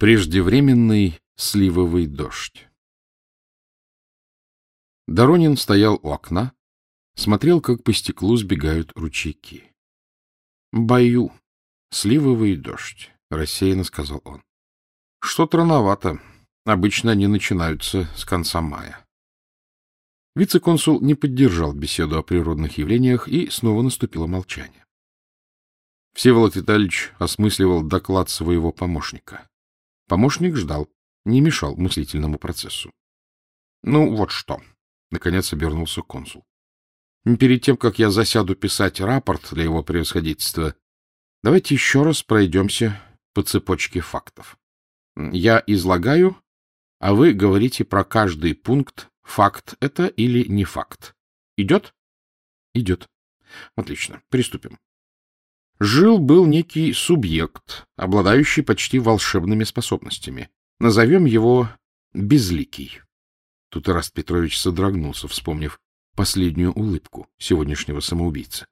Преждевременный сливовый дождь. Доронин стоял у окна, смотрел, как по стеклу сбегают ручейки. — Бою, сливовый дождь, — рассеянно сказал он. — Что-то рановато. Обычно они начинаются с конца мая. Вице-консул не поддержал беседу о природных явлениях, и снова наступило молчание. Всеволод Витальевич осмысливал доклад своего помощника. Помощник ждал, не мешал мыслительному процессу. — Ну, вот что, — наконец обернулся консул. — Перед тем, как я засяду писать рапорт для его превосходительства, давайте еще раз пройдемся по цепочке фактов. Я излагаю, а вы говорите про каждый пункт, факт это или не факт. Идет? Идет. Отлично. Приступим. Жил-был некий субъект, обладающий почти волшебными способностями. Назовем его Безликий. Тут Ираст Петрович содрогнулся, вспомнив последнюю улыбку сегодняшнего самоубийцы.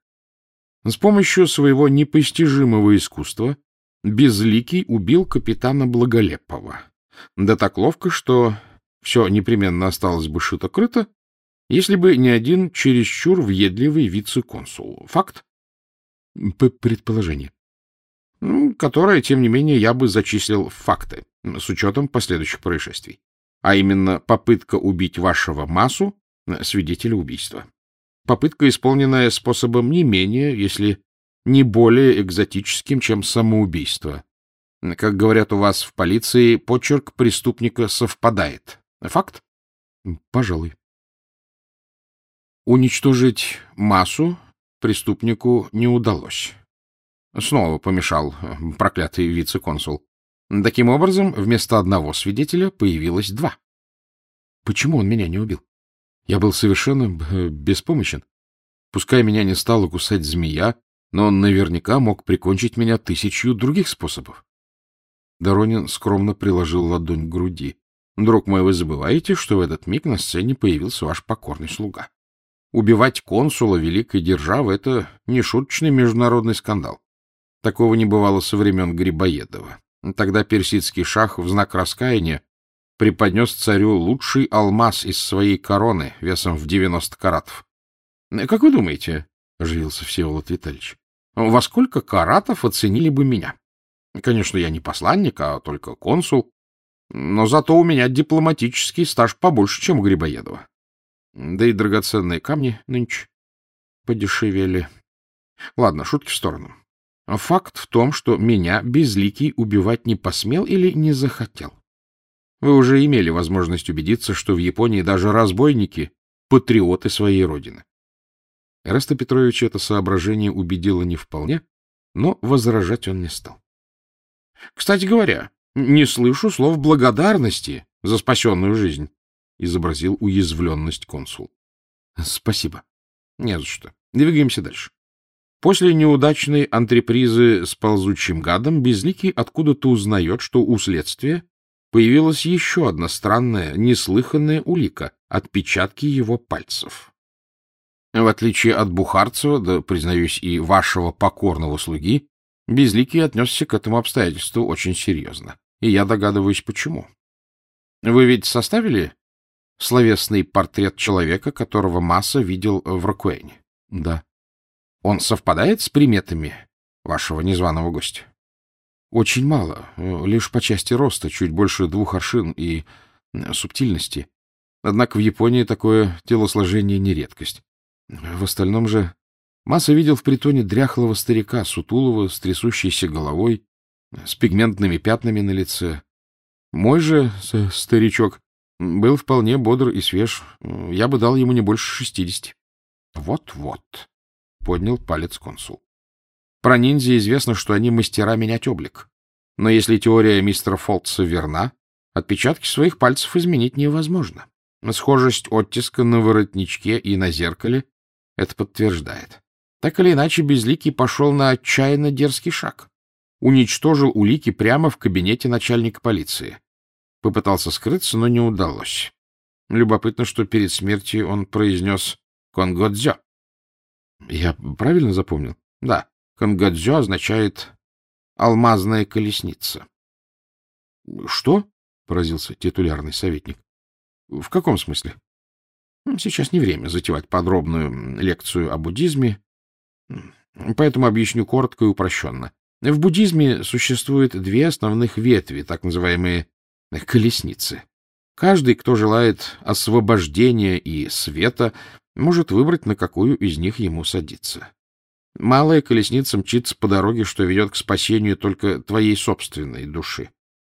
С помощью своего непостижимого искусства Безликий убил капитана Благолепова. Да так ловко, что все непременно осталось бы шито-крыто, если бы не один чересчур въедливый вице-консул. Факт? Предположение, которое, тем не менее, я бы зачислил в факты с учетом последующих происшествий, а именно попытка убить вашего массу, свидетеля убийства. Попытка, исполненная способом не менее, если не более экзотическим, чем самоубийство. Как говорят у вас в полиции, почерк преступника совпадает. Факт? Пожалуй. Уничтожить массу преступнику не удалось. Снова помешал э, проклятый вице-консул. Таким образом, вместо одного свидетеля появилось два. Почему он меня не убил? Я был совершенно э, беспомощен. Пускай меня не стала кусать змея, но он наверняка мог прикончить меня тысячью других способов. Доронин скромно приложил ладонь к груди. — Друг мой, вы забываете, что в этот миг на сцене появился ваш покорный слуга. Убивать консула великой державы — это не шуточный международный скандал. Такого не бывало со времен Грибоедова. Тогда персидский шах в знак раскаяния преподнес царю лучший алмаз из своей короны весом в 90 каратов. — Как вы думаете, — оживился Всеволод Витальевич, — во сколько каратов оценили бы меня? Конечно, я не посланник, а только консул, но зато у меня дипломатический стаж побольше, чем у Грибоедова. Да и драгоценные камни нынче подешевели. Ладно, шутки в сторону. Факт в том, что меня Безликий убивать не посмел или не захотел. Вы уже имели возможность убедиться, что в Японии даже разбойники — патриоты своей родины. Эраста Петровича это соображение убедило не вполне, но возражать он не стал. Кстати говоря, не слышу слов благодарности за спасенную жизнь. — изобразил уязвленность консул. — Спасибо. — Не за что. Двигаемся дальше. После неудачной антрепризы с ползучим гадом Безликий откуда-то узнает, что у следствия появилась еще одна странная, неслыханная улика — отпечатки его пальцев. В отличие от Бухарцева, да, признаюсь, и вашего покорного слуги, Безликий отнесся к этому обстоятельству очень серьезно. И я догадываюсь, почему. Вы ведь составили словесный портрет человека, которого Масса видел в Рокуэне? — Да. — Он совпадает с приметами вашего незваного гостя? — Очень мало, лишь по части роста, чуть больше двух аршин и субтильности. Однако в Японии такое телосложение не редкость. В остальном же Масса видел в притоне дряхлого старика, сутулого, с трясущейся головой, с пигментными пятнами на лице. Мой же старичок был вполне бодр и свеж. Я бы дал ему не больше шестидесяти. Вот — поднял палец консул. Про ниндзя известно, что они мастера менять облик. Но если теория мистера Фолтса верна, отпечатки своих пальцев изменить невозможно. Схожесть оттиска на воротничке и на зеркале это подтверждает. Так или иначе, Безликий пошел на отчаянно дерзкий шаг. Уничтожил улики прямо в кабинете начальника полиции. Попытался скрыться, но не удалось. Любопытно, что перед смертью он произнес «Конгодзё». Я правильно запомнил? Да, «Конгодзё» означает «алмазная колесница». — Что? — поразился титулярный советник. — В каком смысле? — Сейчас не время затевать подробную лекцию о буддизме, поэтому объясню коротко и упрощенно. В буддизме существует две основных ветви, так называемые колесницы. Каждый, кто желает освобождения и света, может выбрать, на какую из них ему садиться. Малая колесница мчится по дороге, что ведет к спасению только твоей собственной души.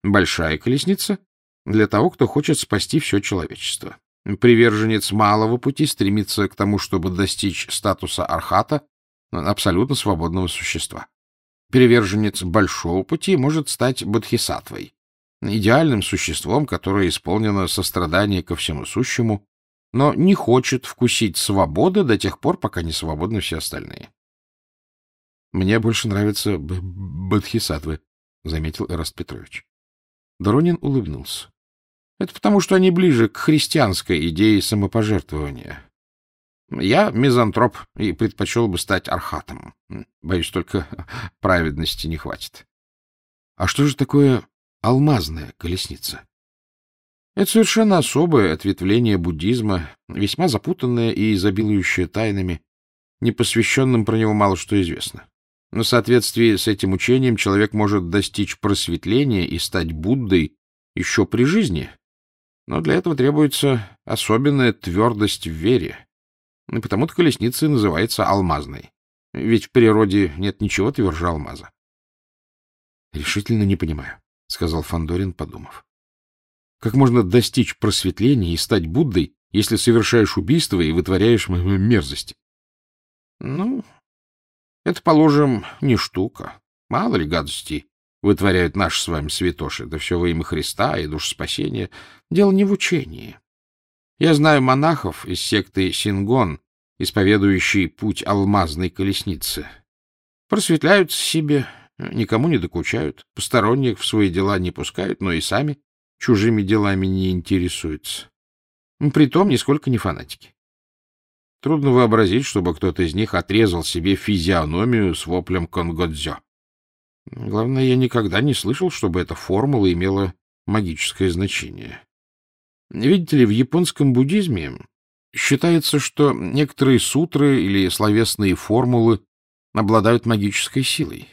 Большая колесница — для того, кто хочет спасти все человечество. Приверженец малого пути стремится к тому, чтобы достичь статуса архата, абсолютно свободного существа. Приверженец большого пути может стать бодхисаттвой, идеальным существом, которое исполнено сострадание ко всему сущему, но не хочет вкусить свободы до тех пор, пока не свободны все остальные. — Мне больше нравятся бодхисаттвы, — заметил Эраст Петрович. Доронин улыбнулся. — Это потому, что они ближе к христианской идее самопожертвования. Я мизантроп и предпочел бы стать архатом. Боюсь, только праведности не хватит. А что же такое алмазная колесница? Это совершенно особое ответвление буддизма, весьма запутанное и изобилующее тайнами. Непосвященным про него мало что известно. Но в соответствии с этим учением человек может достичь просветления и стать Буддой еще при жизни. Но для этого требуется особенная твердость в вере. И потому-то колесница называется алмазной. Ведь в природе нет ничего тверже алмаза. — Решительно не понимаю, — сказал Фандорин, подумав. — Как можно достичь просветления и стать Буддой, если совершаешь убийство и вытворяешь мерзости? — Ну, это, положим, не штука. Мало ли гадостей вытворяют наши с вами святоши, да все во имя Христа и душ спасения. Дело не в учении. Я знаю монахов из секты Сингон, исповедующий путь алмазной колесницы. Просветляются себе, никому не докучают, посторонних в свои дела не пускают, но и сами чужими делами не интересуются. Притом нисколько не фанатики. Трудно вообразить, чтобы кто-то из них отрезал себе физиономию с воплем конгодзё. Главное, я никогда не слышал, чтобы эта формула имела магическое значение. Видите ли, в японском буддизме считается, что некоторые сутры или словесные формулы обладают магической силой.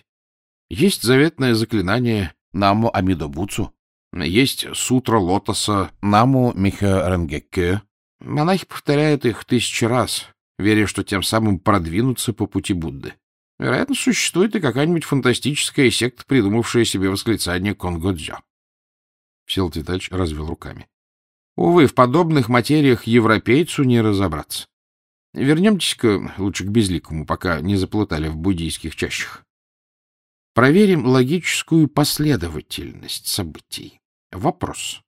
Есть заветное заклинание «Намо Амидобуцу», есть сутра лотоса «Намо Миха Ренгекке». Монахи повторяют их тысячи раз, веря, что тем самым продвинутся по пути Будды. Вероятно, существует и какая-нибудь фантастическая секта, придумавшая себе восклицание Конгодзё. Всел Титач развел руками. Увы, в подобных материях европейцу не разобраться. Вернемтесь-ка лучше к безликому, пока не заплутали в буддийских чащах. Проверим логическую последовательность событий. Вопрос.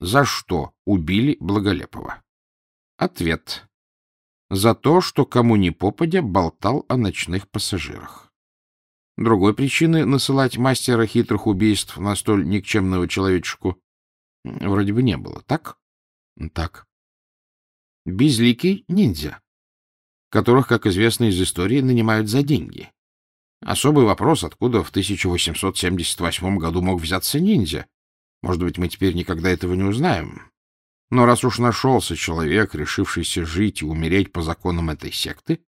За что убили Благолепова? Ответ. За то, что кому ни попадя болтал о ночных пассажирах. Другой причины насылать мастера хитрых убийств на столь никчемного человечку Вроде бы не было, так? Так. Безликий ниндзя, которых, как известно из истории, нанимают за деньги. Особый вопрос, откуда в 1878 году мог взяться ниндзя. Может быть, мы теперь никогда этого не узнаем. Но раз уж нашелся человек, решившийся жить и умереть по законам этой секты,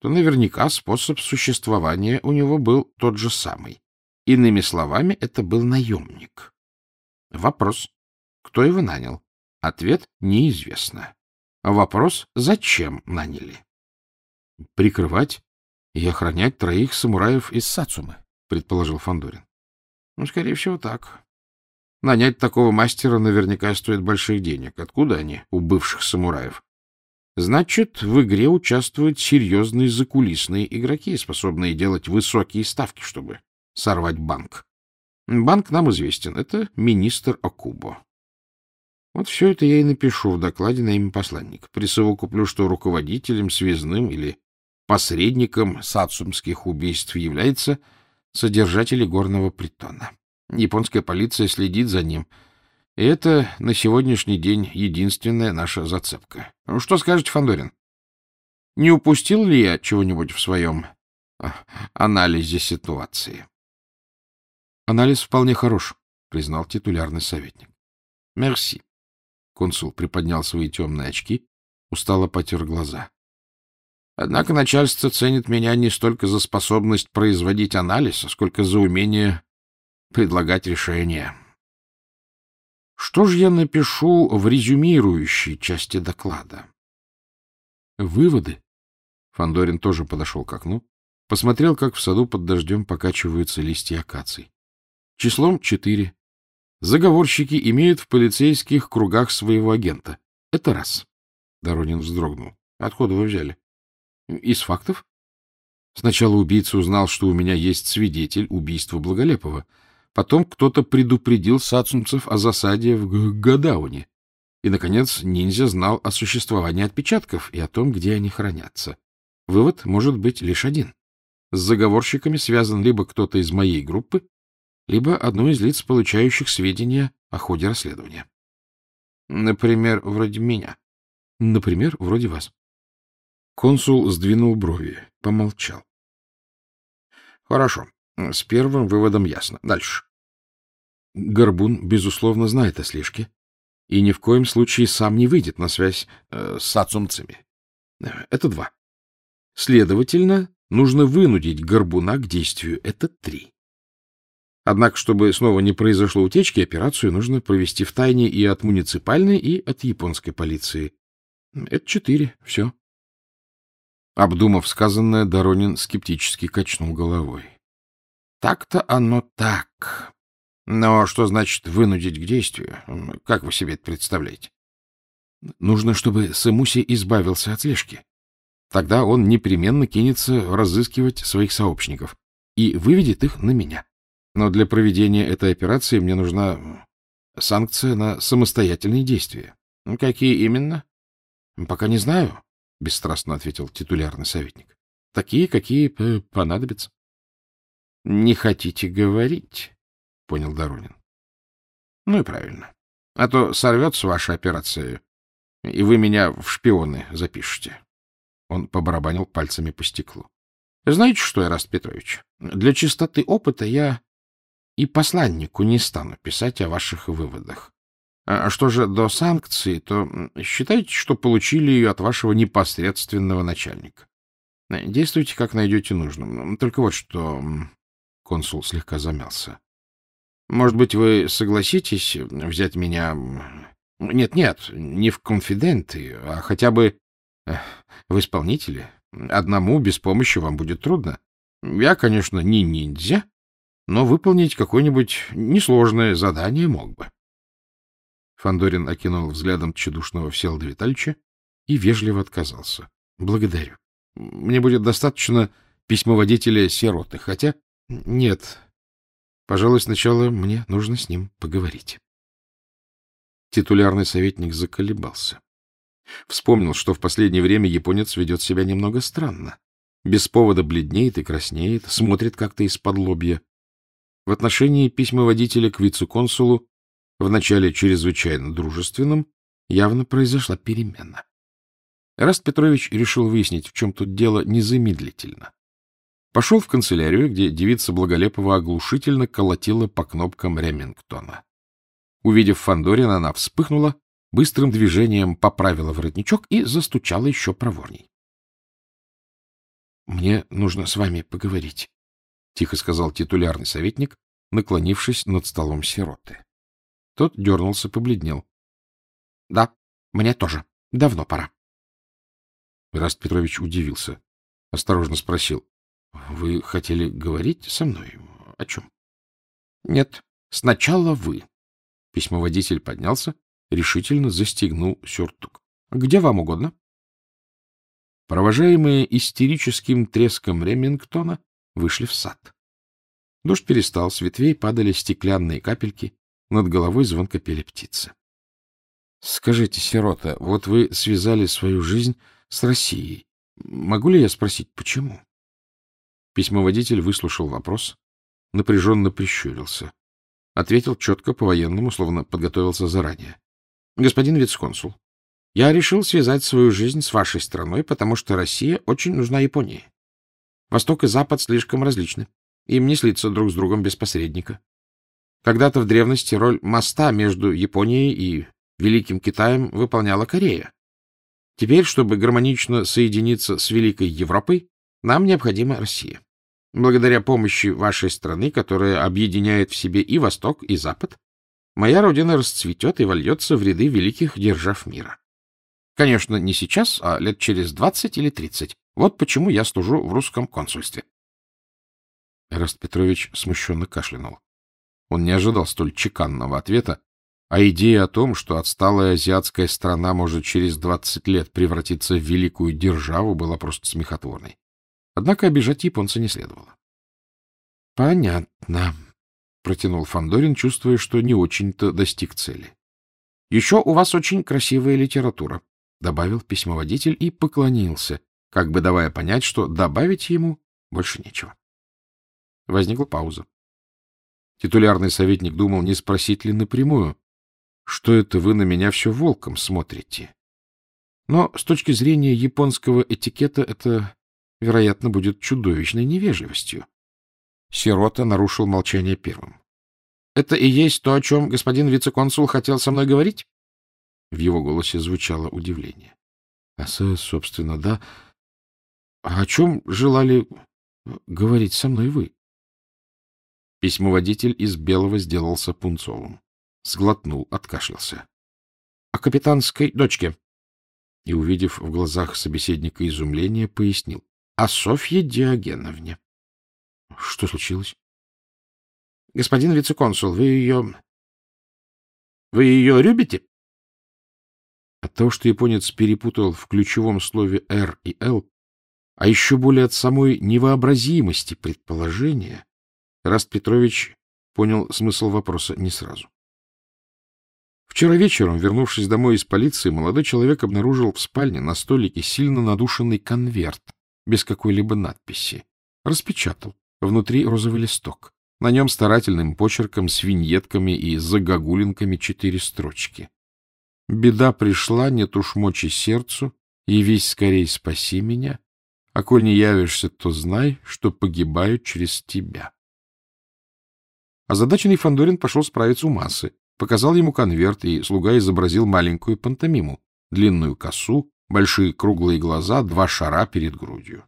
то наверняка способ существования у него был тот же самый. Иными словами, это был наемник. Вопрос. Кто его нанял? Ответ неизвестно. Вопрос, зачем наняли? Прикрывать и охранять троих самураев из Сацумы, предположил Фандорин. Ну, скорее всего, так. Нанять такого мастера наверняка стоит больших денег. Откуда они у бывших самураев? Значит, в игре участвуют серьезные закулисные игроки, способные делать высокие ставки, чтобы сорвать банк. Банк нам известен. Это министр Окубо. Вот все это я и напишу в докладе на имя посланника. Присовокуплю, что руководителем, связным или посредником сацумских убийств является содержатель горного притона. Японская полиция следит за ним. И это на сегодняшний день единственная наша зацепка. Ну, что скажете, Фандорин? Не упустил ли я чего-нибудь в своем а, анализе ситуации? Анализ вполне хорош, — признал титулярный советник. — Мерси. Консул приподнял свои темные очки, устало потер глаза. — Однако начальство ценит меня не столько за способность производить анализ, сколько за умение предлагать решения. Что же я напишу в резюмирующей части доклада? Выводы. Фандорин тоже подошел к окну, посмотрел, как в саду под дождем покачиваются листья акаций. Числом четыре. Заговорщики имеют в полицейских кругах своего агента. Это раз. Доронин вздрогнул. Откуда вы взяли? Из фактов? Сначала убийца узнал, что у меня есть свидетель убийства Благолепова — Потом кто-то предупредил сацумцев о засаде в Гадауне. И, наконец, ниндзя знал о существовании отпечатков и о том, где они хранятся. Вывод может быть лишь один. С заговорщиками связан либо кто-то из моей группы, либо одно из лиц, получающих сведения о ходе расследования. Например, вроде меня. Например, вроде вас. Консул сдвинул брови, помолчал. Хорошо. С первым выводом ясно. Дальше. Горбун, безусловно, знает о слежке и ни в коем случае сам не выйдет на связь э, с ацумцами. Это два. Следовательно, нужно вынудить Горбуна к действию. Это три. Однако, чтобы снова не произошло утечки, операцию нужно провести в тайне и от муниципальной, и от японской полиции. Это четыре. Все. Обдумав сказанное, Доронин скептически качнул головой. Так-то оно так. Но что значит вынудить к действию? Как вы себе это представляете? Нужно, чтобы Сэмуси избавился от слежки. Тогда он непременно кинется разыскивать своих сообщников и выведет их на меня. Но для проведения этой операции мне нужна санкция на самостоятельные действия. — Какие именно? — Пока не знаю, — бесстрастно ответил титулярный советник. — Такие, какие понадобятся. — Не хотите говорить? — понял Доронин. — Ну и правильно. А то сорвется ваша операция, и вы меня в шпионы запишете. Он побарабанил пальцами по стеклу. — Знаете что, Эраст Петрович, для чистоты опыта я и посланнику не стану писать о ваших выводах. А что же до санкции, то считайте, что получили ее от вашего непосредственного начальника. Действуйте, как найдете нужным. Только вот что... Консул слегка замялся. Может быть, вы согласитесь взять меня... Нет-нет, не в конфиденты, а хотя бы в исполнители. Одному без помощи вам будет трудно. Я, конечно, не ниндзя, но выполнить какое-нибудь несложное задание мог бы. Фандорин окинул взглядом тщедушного Всеволода Витальевича и вежливо отказался. — Благодарю. Мне будет достаточно письмоводителя сироты, хотя... Нет, Пожалуй, сначала мне нужно с ним поговорить. Титулярный советник заколебался. Вспомнил, что в последнее время японец ведет себя немного странно. Без повода бледнеет и краснеет, смотрит как-то из-под лобья. В отношении письмоводителя к вице-консулу, вначале чрезвычайно дружественным, явно произошла перемена. Раст Петрович решил выяснить, в чем тут дело незамедлительно. Пошел в канцелярию, где девица Благолепова оглушительно колотила по кнопкам Ремингтона. Увидев Фандорина, она вспыхнула, быстрым движением поправила воротничок и застучала еще проворней. — Мне нужно с вами поговорить, — тихо сказал титулярный советник, наклонившись над столом сироты. Тот дернулся, побледнел. — Да, мне тоже. Давно пора. Раст Петрович удивился. Осторожно спросил. — Вы хотели говорить со мной? О чем? — Нет, сначала вы. Письмоводитель поднялся, решительно застегнул сюртук. — Где вам угодно? Провожаемые истерическим треском Ремингтона вышли в сад. Дождь перестал, с ветвей падали стеклянные капельки, над головой звонко пели птицы. — Скажите, сирота, вот вы связали свою жизнь с Россией. Могу ли я спросить, почему? Письмоводитель выслушал вопрос, напряженно прищурился. Ответил четко по-военному, словно подготовился заранее. — Господин вице-консул, я решил связать свою жизнь с вашей страной, потому что Россия очень нужна Японии. Восток и Запад слишком различны. Им не слиться друг с другом без посредника. Когда-то в древности роль моста между Японией и Великим Китаем выполняла Корея. Теперь, чтобы гармонично соединиться с Великой Европой, нам необходима Россия. Благодаря помощи вашей страны, которая объединяет в себе и Восток, и Запад, моя родина расцветет и вольется в ряды великих держав мира. Конечно, не сейчас, а лет через двадцать или тридцать. Вот почему я служу в русском консульстве. Эраст Петрович смущенно кашлянул. Он не ожидал столь чеканного ответа, а идея о том, что отсталая азиатская страна может через двадцать лет превратиться в великую державу, была просто смехотворной. Однако обижать японца не следовало. — Понятно, — протянул Фандорин, чувствуя, что не очень-то достиг цели. — Еще у вас очень красивая литература, — добавил письмоводитель и поклонился, как бы давая понять, что добавить ему больше нечего. Возникла пауза. Титулярный советник думал, не спросить ли напрямую, что это вы на меня все волком смотрите. Но с точки зрения японского этикета это, вероятно, будет чудовищной невежливостью. Сирота нарушил молчание первым. — Это и есть то, о чем господин вице-консул хотел со мной говорить? В его голосе звучало удивление. — А, собственно, да. А о чем желали говорить со мной вы? Письмоводитель из белого сделался пунцовым. Сглотнул, откашлялся. — О капитанской дочке. И, увидев в глазах собеседника изумление, пояснил. — О Софье Диогеновне. — Что случилось? — Господин вице-консул, вы ее... Вы ее любите? От того, что японец перепутал в ключевом слове «Р» и «Л», а еще более от самой невообразимости предположения, Раст Петрович понял смысл вопроса не сразу. Вчера вечером, вернувшись домой из полиции, молодой человек обнаружил в спальне на столике сильно надушенный конверт без какой-либо надписи. Распечатал. Внутри розовый листок. На нем старательным почерком с виньетками и загогулинками четыре строчки. «Беда пришла, нет уж мочи сердцу, явись скорей спаси меня, а коль не явишься, то знай, что погибаю через тебя». Озадаченный Фандорин пошел справиться у массы, показал ему конверт, и слуга изобразил маленькую пантомиму, длинную косу, большие круглые глаза, два шара перед грудью.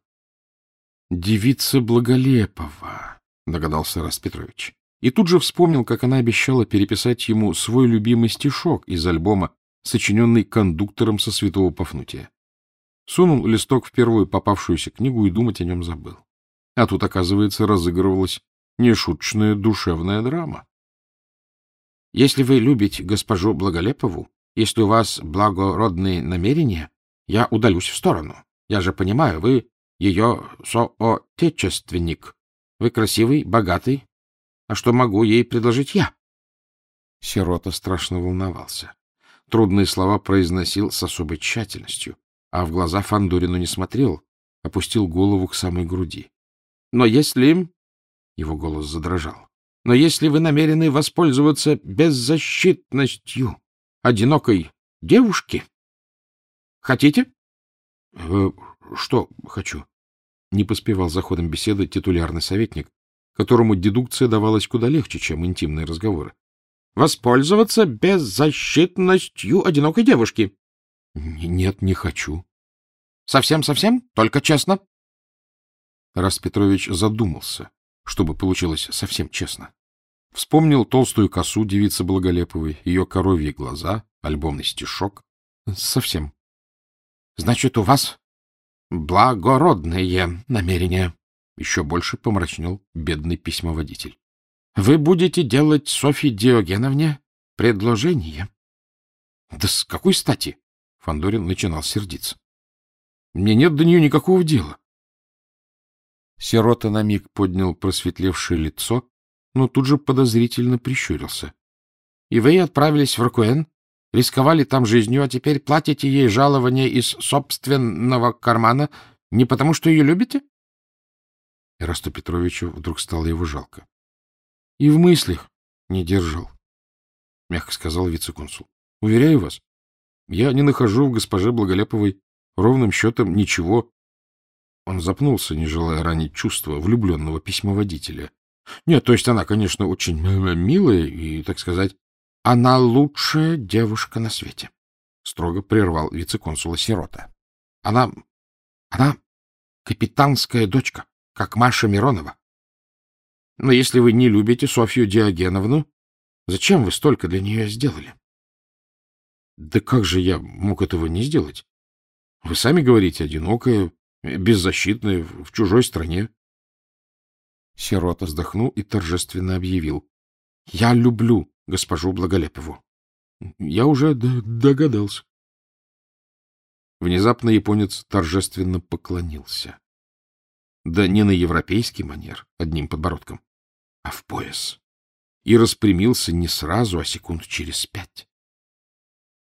— Девица Благолепова, — догадался Раст Петрович. И тут же вспомнил, как она обещала переписать ему свой любимый стишок из альбома, сочиненный кондуктором со святого Пафнутия. Сунул листок в первую попавшуюся книгу и думать о нем забыл. А тут, оказывается, разыгрывалась нешуточная душевная драма. Если вы любите госпожу Благолепову, если у вас благородные намерения, я удалюсь в сторону. Я же понимаю, вы ее соотечественник. Вы красивый, богатый. А что могу ей предложить я? Сирота страшно волновался. Трудные слова произносил с особой тщательностью, а в глаза Фандорину не смотрел, опустил голову к самой груди. Но если его голос задрожал. Но если вы намерены воспользоваться беззащитностью одинокой девушки... Хотите? Э, — Что хочу? Не поспевал за ходом беседы титулярный советник, которому дедукция давалась куда легче, чем интимные разговоры. — Воспользоваться беззащитностью одинокой девушки? — Нет, не хочу. Совсем — Совсем-совсем? Только честно? Раз Петрович задумался, чтобы получилось совсем честно. Вспомнил толстую косу девицы Благолеповой, ее коровьи глаза, альбомный стишок. Совсем. — Значит, у вас благородные намерения. Еще больше помрачнел бедный письмоводитель. — Вы будете делать Софье Диогеновне предложение. — Да с какой стати? Фандорин начинал сердиться. — Мне нет до нее никакого дела. Сирота на миг поднял просветлевшее лицо, но тут же подозрительно прищурился. — И вы отправились в Ракуэн, рисковали там жизнью, а теперь платите ей жалование из собственного кармана не потому, что ее любите? Ирасту Петровичу вдруг стало его жалко. — И в мыслях не держал, — мягко сказал вице-консул. — Уверяю вас, я не нахожу в госпоже Благолеповой ровным счетом ничего, он запнулся, не желая ранить чувства влюбленного письмоводителя. Нет, то есть она, конечно, очень милая и, так сказать, она лучшая девушка на свете, — строго прервал вице-консула Сирота. Она... она капитанская дочка, как Маша Миронова. Но если вы не любите Софью Диогеновну, зачем вы столько для нее сделали? Да как же я мог этого не сделать? Вы сами говорите, одинокая, беззащитная, в чужой стране. Сирота вздохнул и торжественно объявил. — Я люблю госпожу Благолепову. — Я уже догадался. Внезапно японец торжественно поклонился. Да не на европейский манер, одним подбородком, а в пояс. И распрямился не сразу, а секунд через пять.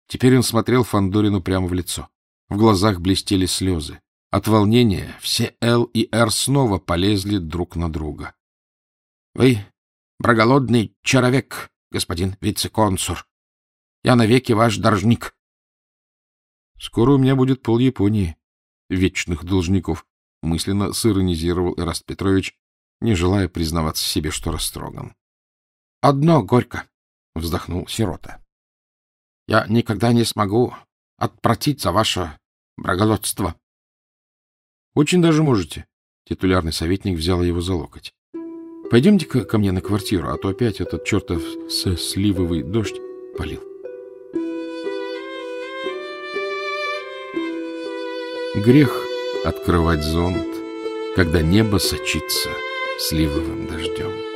Теперь он смотрел Фандорину прямо в лицо. В глазах блестели слезы. От волнения все Л и Р снова полезли друг на друга. — Вы проголодный человек, господин вице-консур. Я навеки ваш должник. — Скоро у меня будет пол Японии, вечных должников, — мысленно сиронизировал Эраст Петрович, не желая признаваться себе, что растроган. — Одно горько, — вздохнул сирота. — Я никогда не смогу отпротиться ваше благолодство. — Очень даже можете. Титулярный советник взял его за локоть. — Пойдемте-ка ко мне на квартиру, а то опять этот чертов сливовый дождь полил. Грех открывать зонт, когда небо сочится сливовым дождем.